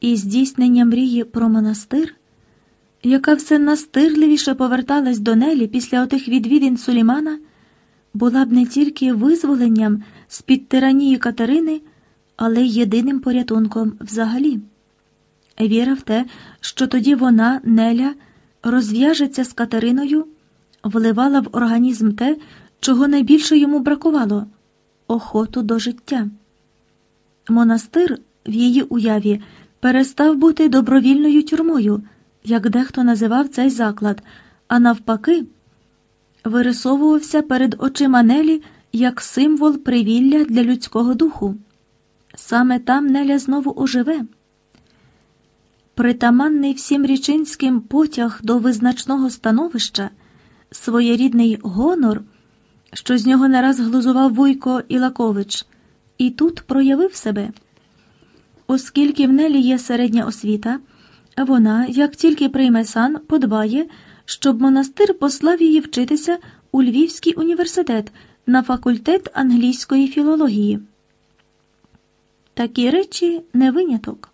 і здійснення мрії про монастир, яка все настирливіше поверталась до Нелі після отих відвідин Сулімана, була б не тільки визволенням з під тиранії Катерини, але й єдиним порятунком взагалі. Віра в те, що тоді вона, Неля, розв'яжеться з Катериною, вливала в організм те, чого найбільше йому бракувало охоту до життя. Монастир в її уяві перестав бути добровільною тюрмою, як дехто називав цей заклад, а навпаки, вирисовувався перед очима Нелі як символ привілля для людського духу. Саме там Неля знову оживе. Притаманний всім річинським потяг до визначного становища, своєрідний гонор, що з нього не раз глузував Вуйко Ілакович, і тут проявив себе. Оскільки в Нелі є середня освіта, вона, як тільки прийме сан, подбає, щоб монастир послав її вчитися у Львівський університет на факультет англійської філології. Такі речі не виняток.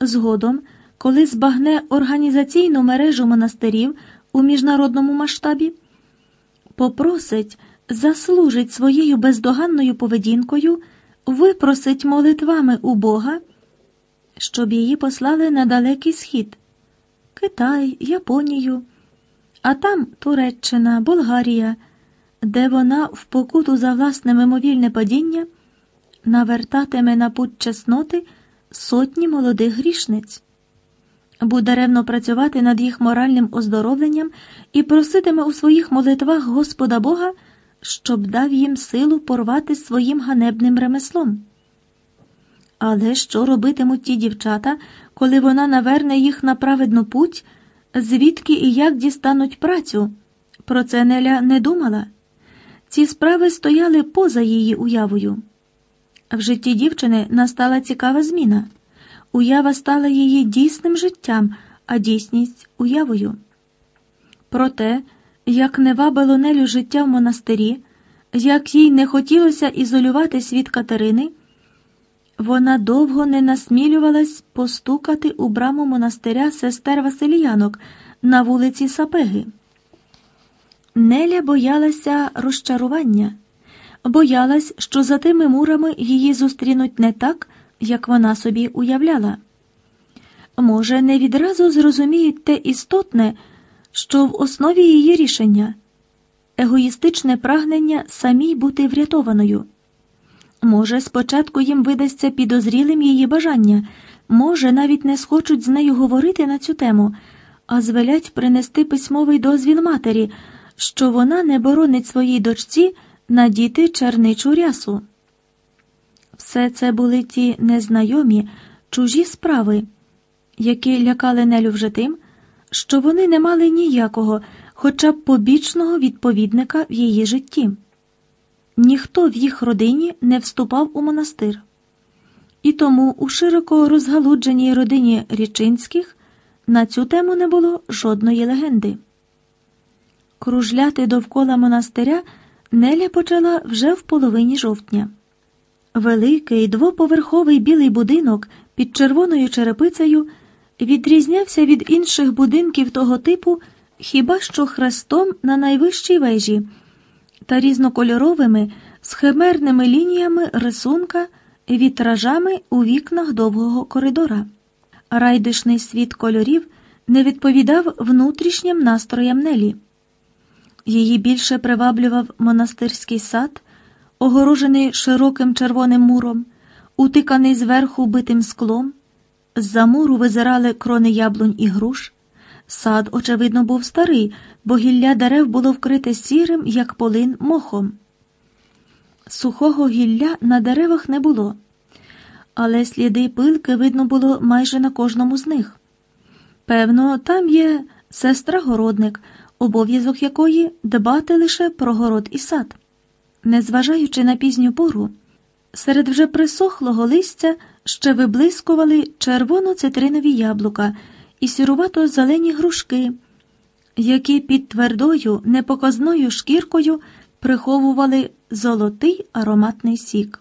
Згодом, коли збагне організаційну мережу монастирів у міжнародному масштабі, попросить, заслужить своєю бездоганною поведінкою, випросить молитвами у Бога, щоб її послали на далекий схід Китай, Японію, а там Туреччина, Болгарія, де вона в покуту за власне мимовільне падіння навертатиме на путь чесноти сотні молодих грішниць, буде ревно працювати над їх моральним оздоровленням і проситиме у своїх молитвах Господа Бога, щоб дав їм силу порвати своїм ганебним ремеслом. Але що робитимуть ті дівчата, коли вона наверне їх на праведну путь, звідки і як дістануть працю? Про це Неля не думала. Ці справи стояли поза її уявою. В житті дівчини настала цікава зміна. Уява стала її дійсним життям, а дійсність уявою. Проте, як не вабило Нелю життя в монастирі, як їй не хотілося ізолюватись від Катерини, вона довго не насмілювалась постукати у браму монастиря сестер Васильянок на вулиці Сапеги. Неля боялася розчарування боялась, що за тими мурами її зустрінуть не так, як вона собі уявляла. Може, не відразу зрозуміють те істотне, що в основі її рішення егоїстичне прагнення самій бути врятованою. Може, спочатку їм видасться підозрілим її бажання, може, навіть не схочуть з нею говорити на цю тему, а звелять принести письмовий дозвіл матері, що вона не боронить своїй дочці надіти черничу рясу. Все це були ті незнайомі, чужі справи, які лякали Нелю вже тим, що вони не мали ніякого, хоча б побічного відповідника в її житті. Ніхто в їх родині не вступав у монастир. І тому у широко розгалудженій родині Річинських на цю тему не було жодної легенди. Кружляти довкола монастиря Неля почала вже в половині жовтня. Великий двоповерховий білий будинок під червоною черепицею відрізнявся від інших будинків того типу хіба що хрестом на найвищій вежі та різнокольоровими схемерними лініями рисунка вітражами у вікнах довгого коридора. Райдишний світ кольорів не відповідав внутрішнім настроям Нелі. Її більше приваблював монастирський сад, огорожений широким червоним муром, утиканий зверху битим склом. З-за муру визирали крони яблунь і груш. Сад, очевидно, був старий, бо гілля дерев було вкрите сірим, як полин, мохом. Сухого гілля на деревах не було, але сліди пилки видно було майже на кожному з них. Певно, там є сестра городник обов'язок якої дбати лише про город і сад. Незважаючи на пізню пору, серед вже присохлого листя ще виблискували червоно-цитринові яблука і сірувато зелені грушки, які під твердою непоказною шкіркою приховували золотий ароматний сік.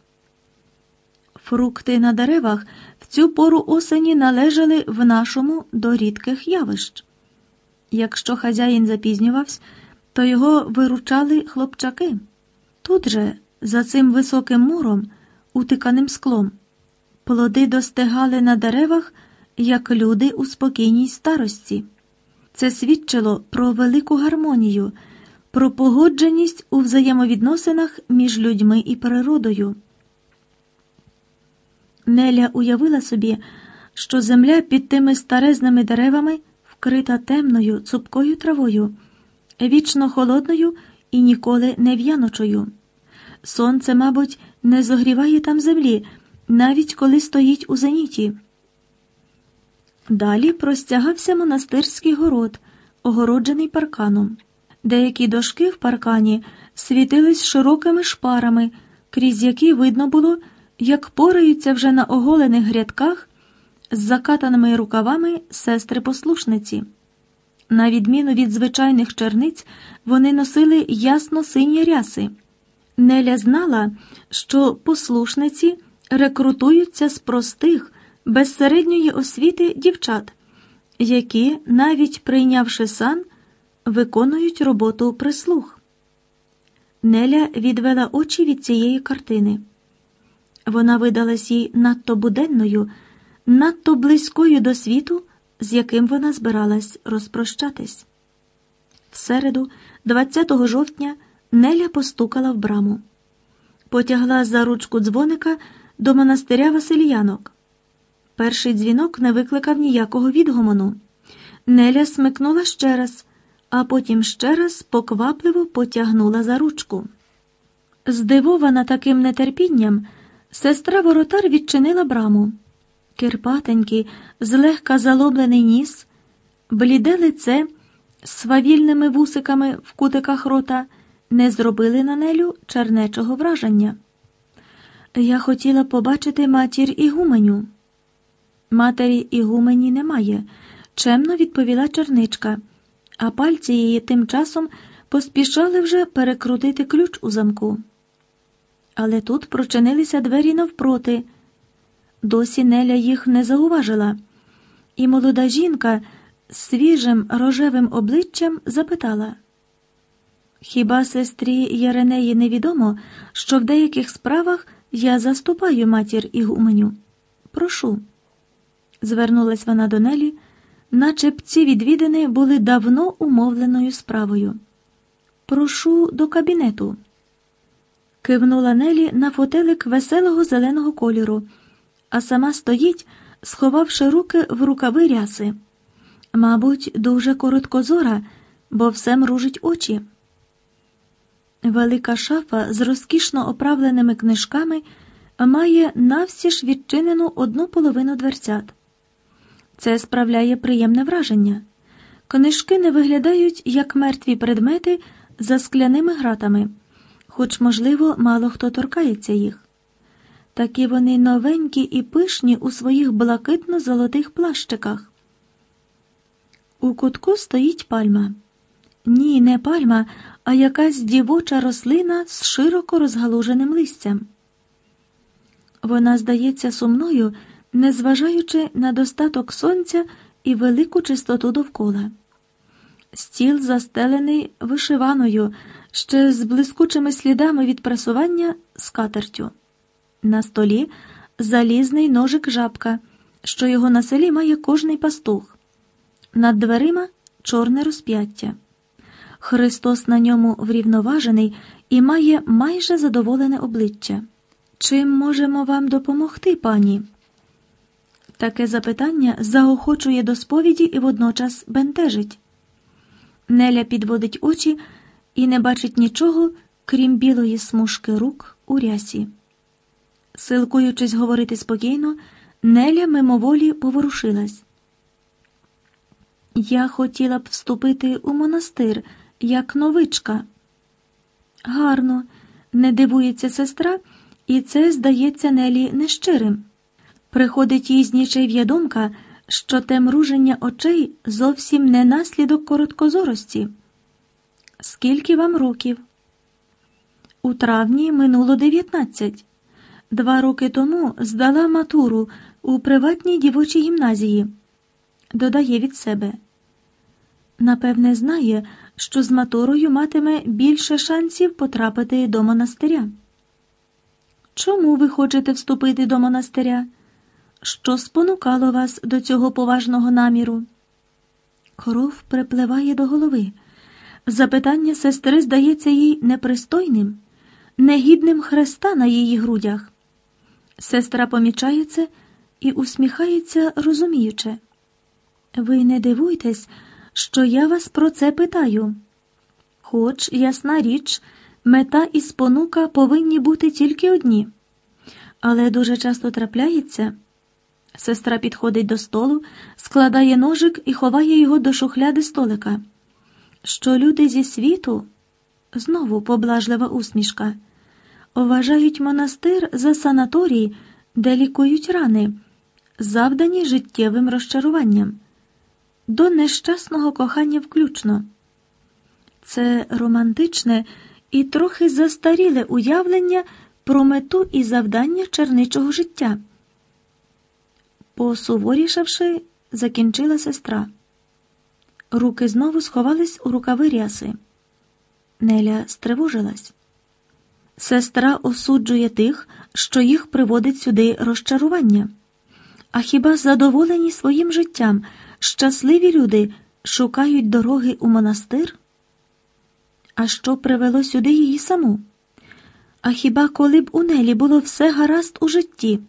Фрукти на деревах в цю пору осені належали в нашому до рідких явищ. Якщо хазяїн запізнювався, то його виручали хлопчаки. Тут же, за цим високим муром, утиканим склом, плоди достигали на деревах, як люди у спокійній старості. Це свідчило про велику гармонію, про погодженість у взаємовідносинах між людьми і природою. Неля уявила собі, що земля під тими старезними деревами вкрита темною, цупкою травою, вічно холодною і ніколи не в'яночою. Сонце, мабуть, не зогріває там землі, навіть коли стоїть у зеніті. Далі простягався монастирський город, огороджений парканом. Деякі дошки в паркані світились широкими шпарами, крізь які видно було, як пораються вже на оголених грядках з закатаними рукавами сестри послушниці. На відміну від звичайних черниць, вони носили ясно сині ряси. Неля знала, що послушниці рекрутуються з простих, без середньої освіти дівчат, які, навіть прийнявши сан, виконують роботу прислуг. Неля відвела очі від цієї картини. Вона видалась їй надто буденною, надто близькою до світу, з яким вона збиралась розпрощатись. В середу, 20 жовтня, Неля постукала в браму, потягла за ручку дзвоника до монастиря Васильянок. Перший дзвінок не викликав ніякого відгомону. Неля смикнула ще раз, а потім ще раз поквапливо потягнула за ручку. Здивована таким нетерпінням, сестра воротар відчинила браму. Кирпатенький, злегка залоблений ніс, бліде лице з свавільними вусиками в кутиках рота не зробили на нелю чернечого враження. Я хотіла побачити матір Ігуменю. Матері Ігумені немає, чемно відповіла черничка, а пальці її тим часом поспішали вже перекрутити ключ у замку. Але тут прочинилися двері навпроти. Досі Неля їх не зауважила, і молода жінка з свіжим рожевим обличчям запитала. Хіба сестрі Яренеї невідомо, що в деяких справах я заступаю матір Ігуменю? Прошу. Звернулась вона до Нелі, наче б ці відвідини були давно умовленою справою. Прошу до кабінету. Кивнула Нелі на фотелик веселого зеленого кольору, а сама стоїть, сховавши руки в рукави ряси. Мабуть, дуже короткозора, бо все мружить очі. Велика шафа з розкішно оправленими книжками має навсіж відчинену одну половину дверцят. Це справляє приємне враження. Книжки не виглядають як мертві предмети за скляними гратами, хоч, можливо, мало хто торкається їх. Такі вони новенькі і пишні у своїх блакитно-золотих плащиках. У кутку стоїть пальма. Ні, не пальма, а якась дівоча рослина з широко розгалуженим листям. Вона здається сумною, незважаючи на достаток сонця і велику чистоту довкола. Стіл застелений вишиваною, ще з блискучими слідами від прасування скатертю. На столі залізний ножик жабка, що його на селі має кожний пастух. Над дверима чорне розп'яття. Христос на ньому врівноважений і має майже задоволене обличчя. Чим можемо вам допомогти, пані? Таке запитання заохочує до сповіді і водночас бентежить. Неля підводить очі і не бачить нічого, крім білої смужки рук у рясі. Силкуючись говорити спокійно, Неля мимоволі поворушилась. Я хотіла б вступити у монастир як новичка. Гарно, не дивується сестра, і це здається Нелі нещирим. Приходить їй з нічев'я думка, що те мруження очей зовсім не наслідок короткозорості. Скільки вам років? У травні минуло дев'ятнадцять. Два роки тому здала матуру у приватній дівочій гімназії, додає від себе. Напевне, знає, що з матурою матиме більше шансів потрапити до монастиря. Чому ви хочете вступити до монастиря? Що спонукало вас до цього поважного наміру? Коров припливає до голови. Запитання сестри здається їй непристойним, негідним хреста на її грудях. Сестра помічає це і усміхається, розуміючи. Ви не дивуйтесь, що я вас про це питаю. Хоч, ясна річ, мета і спонука повинні бути тільки одні. Але дуже часто трапляється. Сестра підходить до столу, складає ножик і ховає його до шухляди столика. Що люди зі світу знову поблажлива усмішка, вважають монастир за санаторій, де лікують рани, завдані життєвим розчаруванням, до нещасного кохання включно. Це романтичне і трохи застаріле уявлення про мету і завдання черничого життя. Посуворішавши, закінчила сестра. Руки знову сховались у рукави ряси. Неля стривожилась. Сестра осуджує тих, що їх приводить сюди розчарування. А хіба задоволені своїм життям щасливі люди шукають дороги у монастир? А що привело сюди її саму? А хіба коли б у Нелі було все гаразд у житті,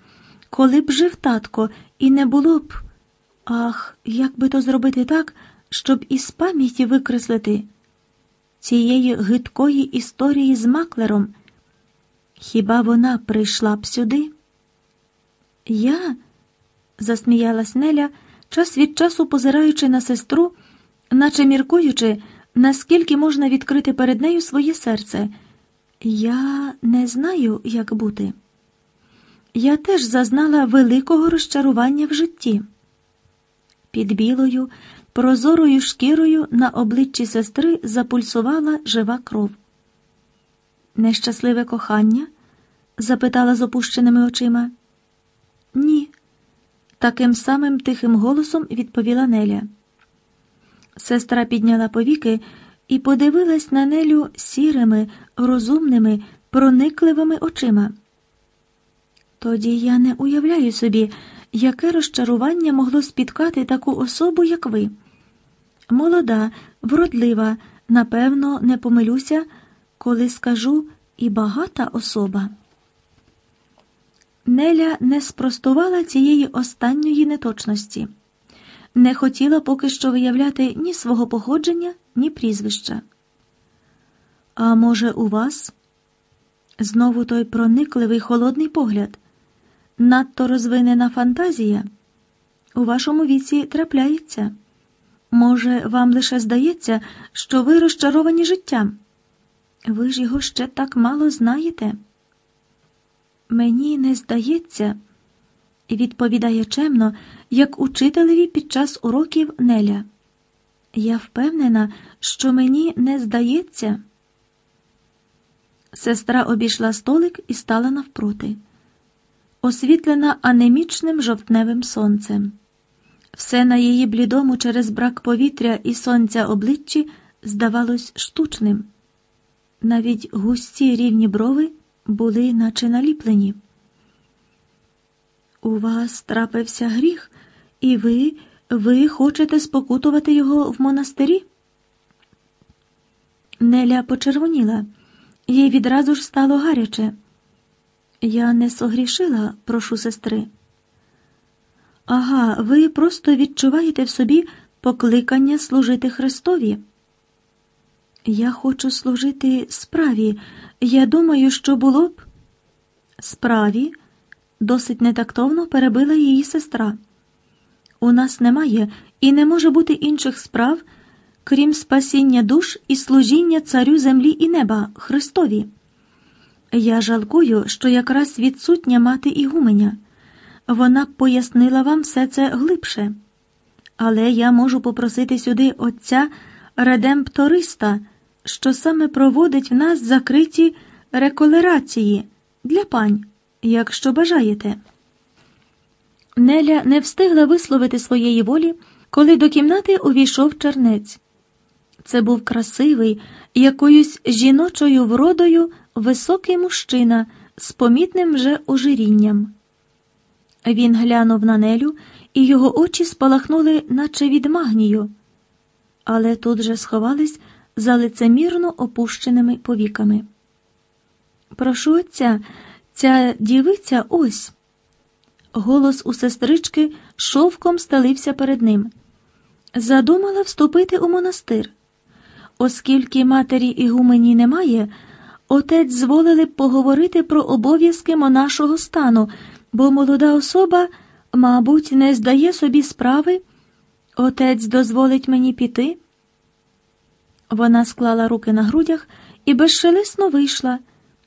коли б жив татко і не було б. Ах, як би то зробити так, щоб із пам'яті викреслити цієї гидкої історії з маклером? Хіба вона прийшла б сюди? Я, засміялась Неля, час від часу позираючи на сестру, наче міркуючи, наскільки можна відкрити перед нею своє серце. Я не знаю, як бути. Я теж зазнала великого розчарування в житті. Під білою, прозорою шкірою на обличчі сестри запульсувала жива кров. Нещасливе кохання? запитала з опущеними очима. Ні, таким самим тихим голосом відповіла Неля. Сестра підняла повіки і подивилась на Нелю сірими, розумними, проникливими очима. Тоді я не уявляю собі, яке розчарування могло спіткати таку особу, як ви. Молода, вродлива, напевно, не помилюся, коли скажу і багата особа. Неля не спростувала цієї останньої неточності, не хотіла поки що виявляти ні свого походження, ні прізвища. А може, у вас? Знову той проникливий холодний погляд надто розвинена фантазія. У вашому віці трапляється. Може, вам лише здається, що ви розчаровані життям? Ви ж його ще так мало знаєте. Мені не здається, відповідає чемно, як учителеві під час уроків Неля. Я впевнена, що мені не здається. Сестра обійшла столик і стала навпроти освітлена анемічним жовтневим сонцем. Все на її блідому через брак повітря і сонця обличчі здавалось штучним. Навіть густі рівні брови були наче наліплені. У вас трапився гріх, і ви, ви хочете спокутувати його в монастирі? Неля почервоніла, їй відразу ж стало гаряче. Я не согрішила, прошу сестри. Ага, ви просто відчуваєте в собі покликання служити Христові. Я хочу служити справі. Я думаю, що було б справі, досить нетактовно перебила її сестра. У нас немає і не може бути інших справ, крім спасіння душ і служіння царю землі і неба Христові. Я жалкую, що якраз відсутня мати Ігуменя. Вона б пояснила вам все це глибше. Але я можу попросити сюди отця редемпториста, що саме проводить в нас закриті реколерації для пань, якщо бажаєте. Неля не встигла висловити своєї волі, коли до кімнати увійшов чернець. Це був красивий, якоюсь жіночою вродою високий мужчина з помітним вже ожирінням. Він глянув на Нелю, і його очі спалахнули, наче від магнію, але тут же сховались за лицемірно опущеними повіками. Прошу отця, ця дівиця ось. Голос у сестрички шовком сталився перед ним. Задумала вступити у монастир. Оскільки матері Ігумені немає, отець зволили б поговорити про обов'язки монашого стану, бо молода особа, мабуть, не здає собі справи. Отець дозволить мені піти. Вона склала руки на грудях і безшелесно вийшла,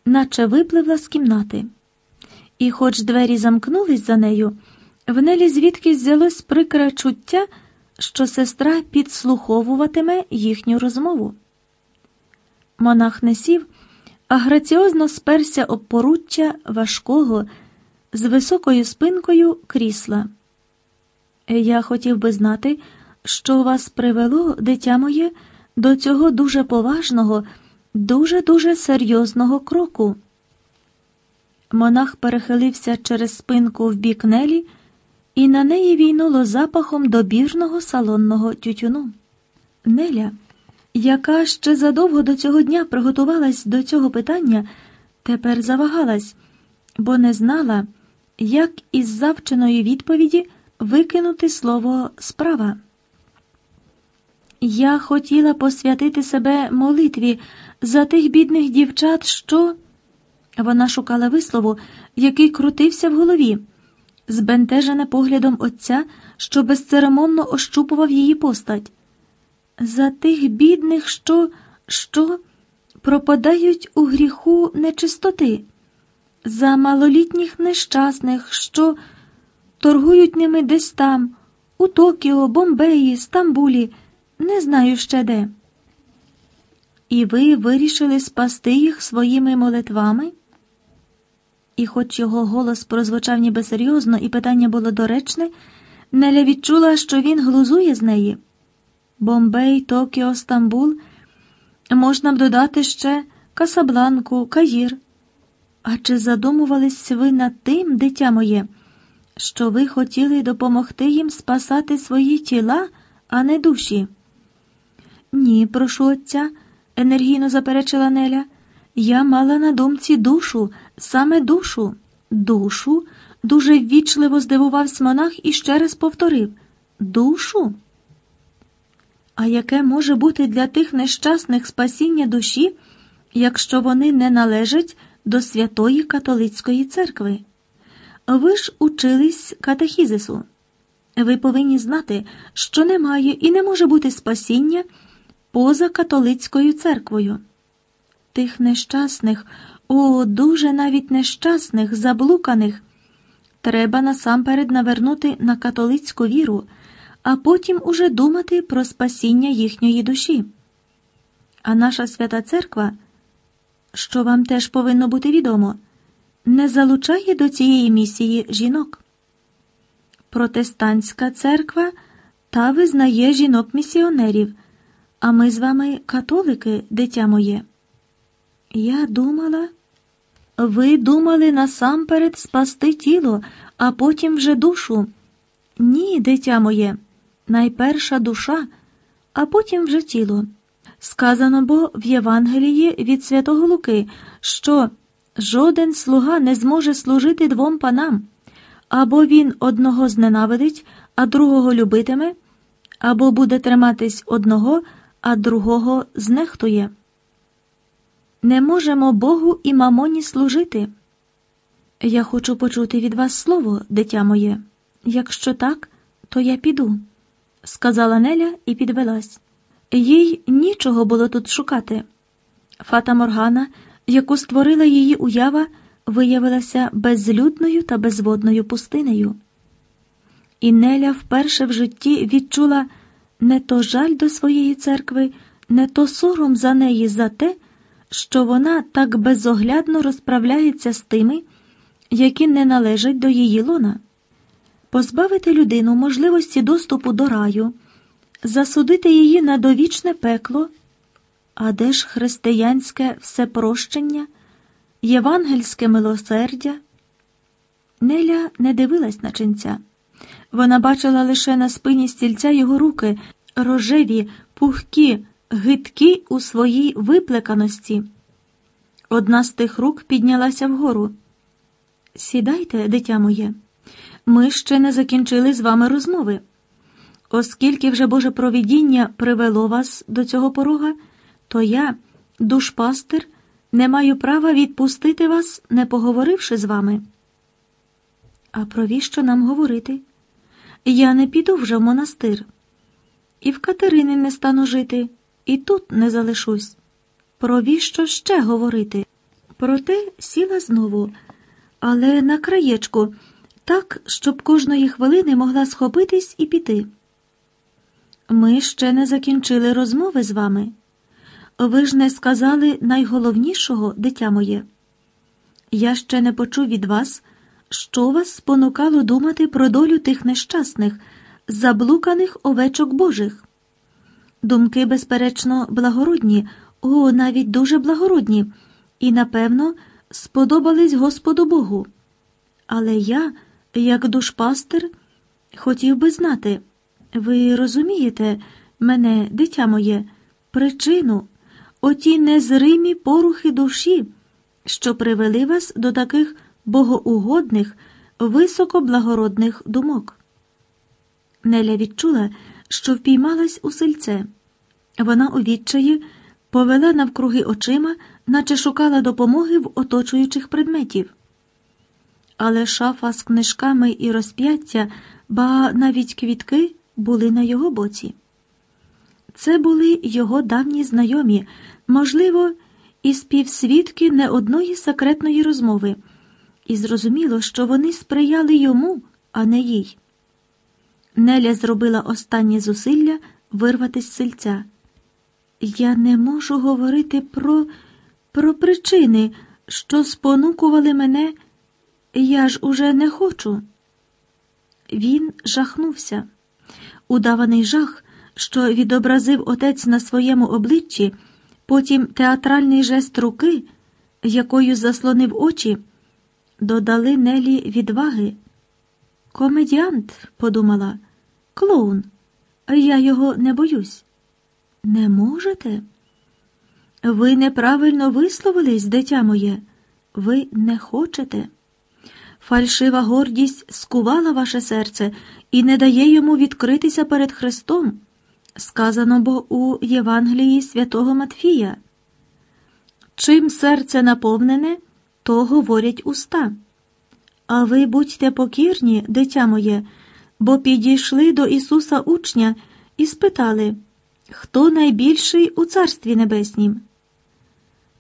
наче випливла з кімнати. І, хоч двері замкнулись за нею, в Нелі звідки взялось прикре чуття, що сестра підслуховуватиме їхню розмову. Монах не сів, а граціозно сперся об поруччя важкого, з високою спинкою крісла. Я хотів би знати, що вас привело, дитя моє, до цього дуже поважного, дуже дуже серйозного кроку. Монах перехилився через спинку в бік Нелі, і на неї війнуло запахом добірного салонного тютюну. Неля, яка ще задовго до цього дня приготувалась до цього питання, тепер завагалась, бо не знала, як із завченої відповіді викинути слово справа. Я хотіла посвятити себе молитві за тих бідних дівчат, що. Вона шукала вислову, який крутився в голові, збентежена поглядом отця, що безцеремонно ощупував її постать. За тих бідних, що, що пропадають у гріху нечистоти, за малолітніх нещасних, що торгують ними десь там, у Токіо, Бомбеї, Стамбулі, не знаю ще де. І ви вирішили спасти їх своїми молитвами? І, хоч його голос прозвучав ніби серйозно, і питання було доречне, Неля відчула, що він глузує з неї. Бомбей, Токіо, Стамбул. Можна б додати ще Касабланку, Каїр. А чи задумувались ви над тим, дитя моє, що ви хотіли допомогти їм спасати свої тіла, а не душі? Ні, прошу отця, енергійно заперечила Неля. Я мала на думці душу, саме душу. Душу? Дуже ввічливо здивувався монах і ще раз повторив Душу? А яке може бути для тих нещасних спасіння душі, якщо вони не належать до святої католицької церкви? Ви ж учились катехізису. Ви повинні знати, що немає і не може бути спасіння поза католицькою церквою. Тих нещасних, о, дуже навіть нещасних, заблуканих, треба насамперед навернути на католицьку віру, а потім уже думати про спасіння їхньої душі. А наша свята церква, що вам теж повинно бути відомо, не залучає до цієї місії жінок. Протестантська церква та визнає жінок-місіонерів, а ми з вами католики, дитя моє. Я думала, ви думали насамперед спасти тіло, а потім вже душу. Ні, дитя моє, найперша душа, а потім вже тіло. Сказано бо в Євангелії від святого Луки, що жоден слуга не зможе служити двом панам, або він одного зненавидить, а другого любитиме, або буде триматись одного, а другого знехтує. Не можемо Богу і мамоні служити. Я хочу почути від вас слово, дитя моє. Якщо так, то я піду, сказала Неля і підвелась. Їй нічого було тут шукати. Фата Моргана, яку створила її уява, виявилася безлюдною та безводною пустинею. І Неля вперше в житті відчула не то жаль до своєї церкви, не то сором за неї за те, що вона так безоглядно розправляється з тими, які не належать до її лона. позбавити людину можливості доступу до раю, засудити її на довічне пекло. А де ж християнське всепрощення, євангельське милосердя? Неля не дивилась на ченця. Вона бачила лише на спині стільця його руки, рожеві, пухкі, гидкі у своїй виплеканості. Одна з тих рук піднялася вгору. Сідайте, дитя моє, ми ще не закінчили з вами розмови. Оскільки вже Боже провідіння привело вас до цього порога, то я, душпастир, не маю права відпустити вас, не поговоривши з вами. А провіщо нам говорити? Я не піду вже в монастир. І в Катерини не стану жити, і тут не залишусь. Провіщо ще говорити? Проте сіла знову, але на краєчку, так, щоб кожної хвилини могла схопитись і піти. Ми ще не закінчили розмови з вами. Ви ж не сказали найголовнішого, дитя моє. Я ще не почув від вас, що вас спонукало думати про долю тих нещасних, заблуканих овечок Божих. Думки, безперечно, благородні, о, навіть дуже благородні, і, напевно, сподобались Господу Богу. Але я, як душпастир, хотів би знати, ви розумієте мене, дитя моє, причину, оті незримі порухи душі, що привели вас до таких богоугодних, високоблагородних думок. Неля відчула, що впіймалась у сельце. Вона у відчаї повела навкруги очима, наче шукала допомоги в оточуючих предметів. Але шафа з книжками і розп'яття, ба навіть квітки були на його боці. Це були його давні знайомі, можливо, і співсвідки не одної секретної розмови, і зрозуміло, що вони сприяли йому, а не їй. Неля зробила останнє зусилля вирватися з сельця. Я не можу говорити про, про причини, що спонукували мене, я ж уже не хочу. Він жахнувся. Удаваний жах, що відобразив отець на своєму обличчі, потім театральний жест руки, якою заслонив очі, додали Нелі відваги. Комедіант, подумала, клоун, я його не боюсь. Не можете? Ви неправильно висловились, дитя моє, ви не хочете. Фальшива гордість скувала ваше серце і не дає йому відкритися перед Христом, сказано бо у Євангелії святого Матфія. Чим серце наповнене, то говорять уста. А ви будьте покірні, дитя моє, бо підійшли до Ісуса учня і спитали, хто найбільший у Царстві Небеснім.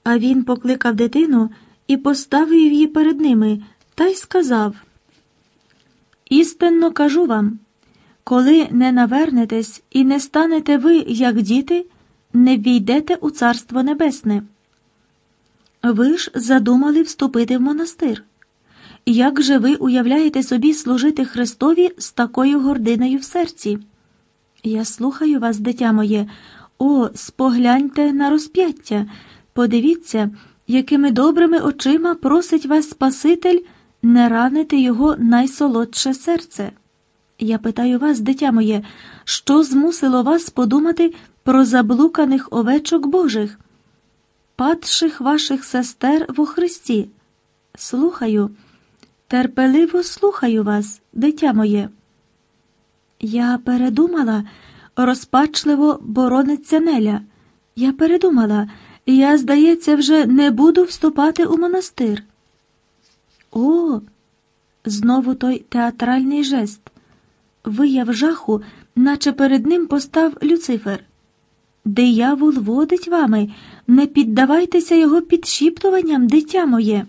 А він покликав дитину і поставив її перед ними та й сказав: Істинно кажу вам, коли не навернетесь і не станете ви, як діти, не війдете у Царство Небесне. Ви ж задумали вступити в монастир. Як же ви уявляєте собі служити Христові з такою гординою в серці? Я слухаю вас, дитя моє, о, спогляньте на розп'яття, подивіться, якими добрими очима просить вас Спаситель не ранити його найсолодше серце. Я питаю вас, дитя моє, що змусило вас подумати про заблуканих овечок Божих, падших ваших сестер во Христі? Слухаю, терпеливо слухаю вас, дитя моє. Я передумала, розпачливо борониться Неля. Я передумала, я, здається, вже не буду вступати у монастир. О, знову той театральний жест. Вияв жаху, наче перед ним постав Люцифер. Диявол водить вами, не піддавайтеся його підшіптуванням, дитя моє.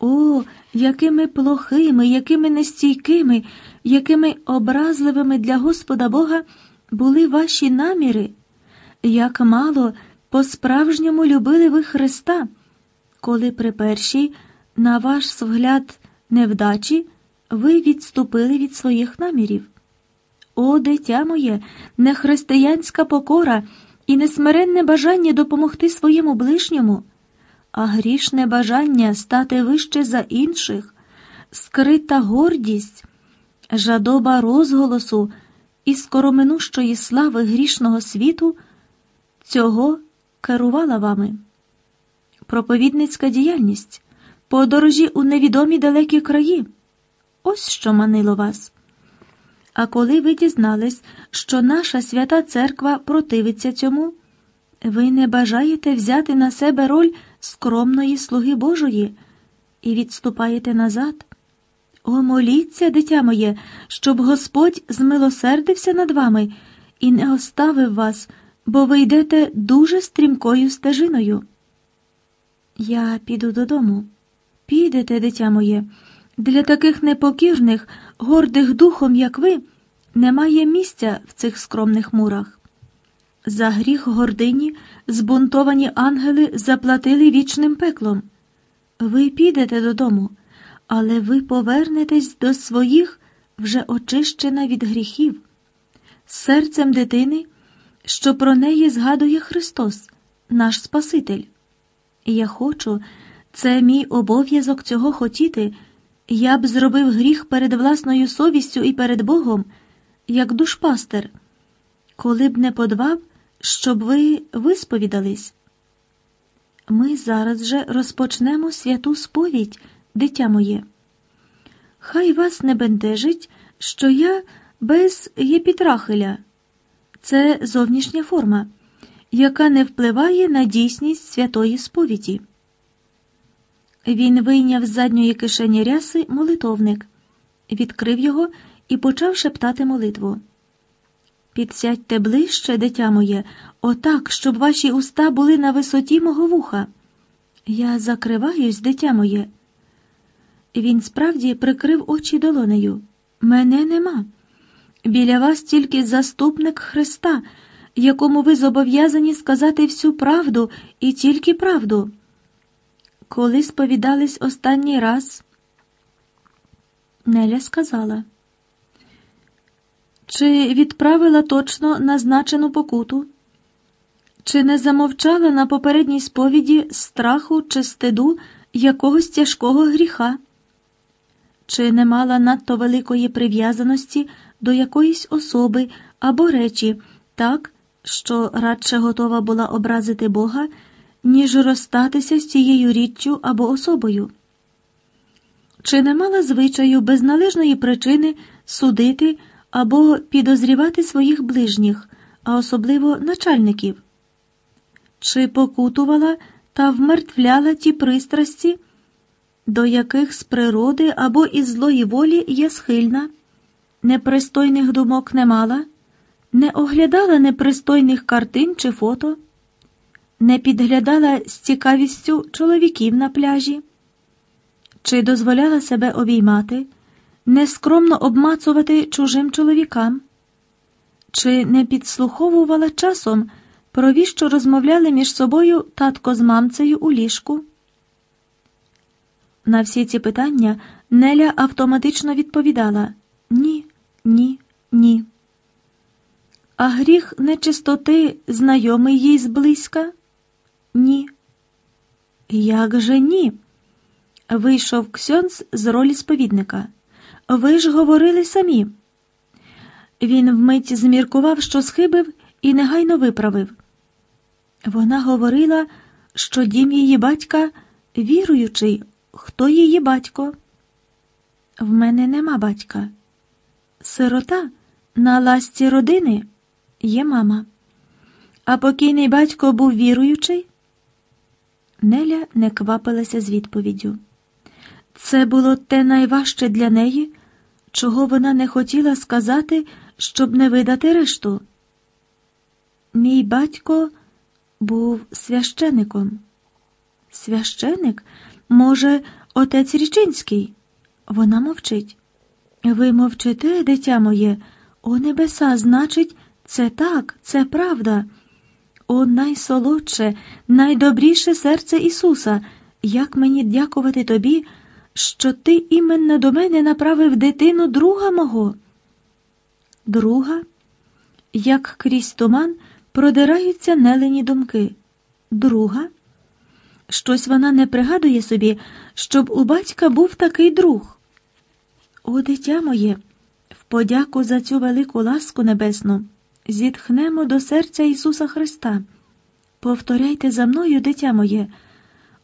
О, якими плохими, якими нестійкими, якими образливими для Господа Бога були ваші наміри, як мало по-справжньому любили ви Христа, коли при першій, на ваш взгляд, невдачі ви відступили від своїх намірів. О, дитя моє, нехристиянська покора і несмиренне бажання допомогти своєму ближньому, а грішне бажання стати вище за інших, скрита гордість, жадоба розголосу і скороминущої слави грішного світу цього керувала вами. Проповідницька діяльність, подорожі у невідомі далекі краї. Ось що манило вас. А коли ви дізнались, що наша свята церква противиться цьому, ви не бажаєте взяти на себе роль скромної слуги Божої і відступаєте назад. О, моліться, дитя моє, щоб Господь змилосердився над вами і не оставив вас, бо ви йдете дуже стрімкою стежиною. Я піду додому. Підете, дитя моє. Для таких непокірних, гордих духом, як ви, немає місця в цих скромних мурах. За гріх гордині збунтовані ангели заплатили вічним пеклом. Ви підете додому, але ви повернетесь до своїх, вже очищена від гріхів, серцем дитини, що про неї згадує Христос, наш Спаситель. Я хочу, це мій обов'язок цього хотіти. Я б зробив гріх перед власною совістю і перед Богом, як душпастер, коли б не подбав, щоб ви висповідались. Ми зараз же розпочнемо святу сповідь, дитя моє. Хай вас не бентежить, що я без єпітрахеля. Це зовнішня форма, яка не впливає на дійсність святої сповіді. Він вийняв з задньої кишені ряси молитовник, відкрив його і почав шептати молитву. Підсядьте ближче, дитя моє, отак, щоб ваші уста були на висоті мого вуха. Я закриваюсь, дитя моє. Він справді прикрив очі долонею. Мене нема. Біля вас тільки заступник Христа, якому ви зобов'язані сказати всю правду і тільки правду. Коли сповідались останній раз, Неля сказала, чи відправила точно назначену покуту, чи не замовчала на попередній сповіді страху чи стиду якогось тяжкого гріха, чи не мала надто великої прив'язаності до якоїсь особи або речі, так, що радше готова була образити Бога ніж розстатися з цією річчю або особою? Чи не мала звичаю без належної причини судити або підозрівати своїх ближніх, а особливо начальників? Чи покутувала та вмертвляла ті пристрасті, до яких з природи або із злої волі є схильна, непристойних думок не мала, не оглядала непристойних картин чи фото? Не підглядала з цікавістю чоловіків на пляжі, чи дозволяла себе обіймати, нескромно обмацувати чужим чоловікам, чи не підслуховувала часом, про віщо розмовляли між собою татко з мамцею у ліжку. На всі ці питання Неля автоматично відповідала ні, ні, ні. А гріх нечистоти знайомий їй зблизька? Ні. Як же ні? Вийшов Ксьонц з ролі сповідника. Ви ж говорили самі. Він вмить зміркував, що схибив, і негайно виправив. Вона говорила, що дім її батька віруючий, хто її батько. В мене нема батька. Сирота на ласті родини є мама. А покійний батько був віруючий. Неля не квапилася з відповіддю. Це було те найважче для неї, чого вона не хотіла сказати, щоб не видати решту. Мій батько був священиком. Священик, може, отець Річинський? Вона мовчить. Ви мовчите, дитя моє, о небеса, значить, це так, це правда. О, найсолодше, найдобріше серце Ісуса, як мені дякувати Тобі що ти іменно до мене направив дитину друга мого. Друга, як крізь туман, продираються нелені думки. Друга, щось вона не пригадує собі, щоб у батька був такий друг. О, дитя моє, в подяку за цю велику ласку небесну зітхнемо до серця Ісуса Христа. Повторяйте за мною, дитя моє,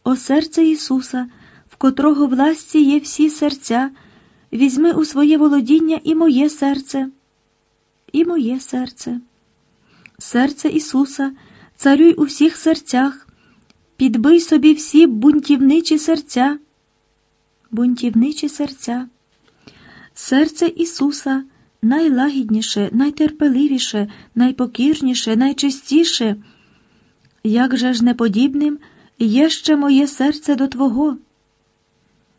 о серце Ісуса, в котрого власті є всі серця, візьми у своє володіння і моє серце, і моє серце. Серце Ісуса, царюй у всіх серцях, підбий собі всі бунтівничі серця, бунтівничі серця. Серце Ісуса найлагідніше, найтерпеливіше, найпокірніше, найчистіше. Як же ж неподібним є ще моє серце до Твого?